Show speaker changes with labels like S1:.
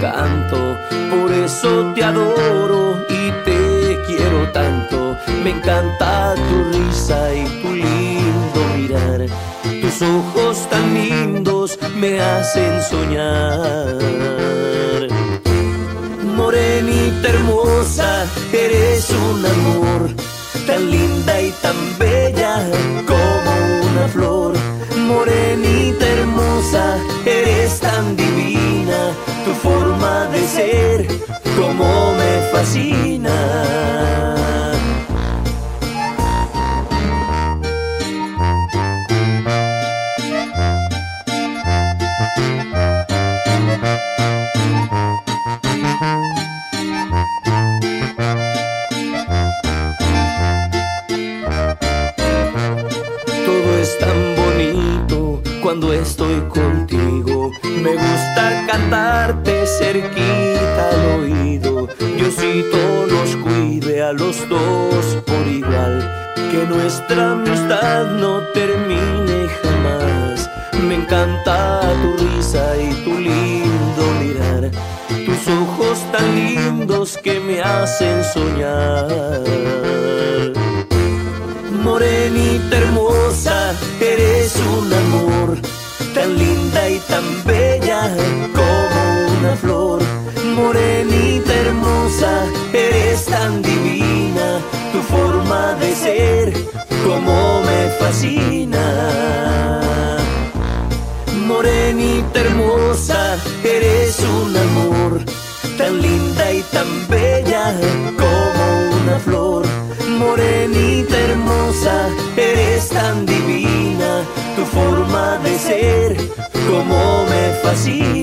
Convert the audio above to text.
S1: tanto, por eso te adoro y te quiero tanto. Me encanta tu risa y tu lindo mirar. Tus ojos tan lindos me hacen soñar. Morenita hermosa, eres un amor, tan linda y tan bella Es tan bonito cuando estoy contigo. Me gusta cantarte cerquita al oído. Diosito nos cuide a los dos por igual. Que nuestra amistad no termine jamás. Me encanta tu risa y tu lindo mirar. Tus ojos tan lindos que me hacen soñar. Tan linda y tan bella como una flor. Morenita hermosa, eres tan divina, tu forma de ser como me fascina. Morenita hermosa, eres un amor, tan linda y tan bella como una flor. Morenita hermosa, eres tan divina, tu forma de ser como me fascina.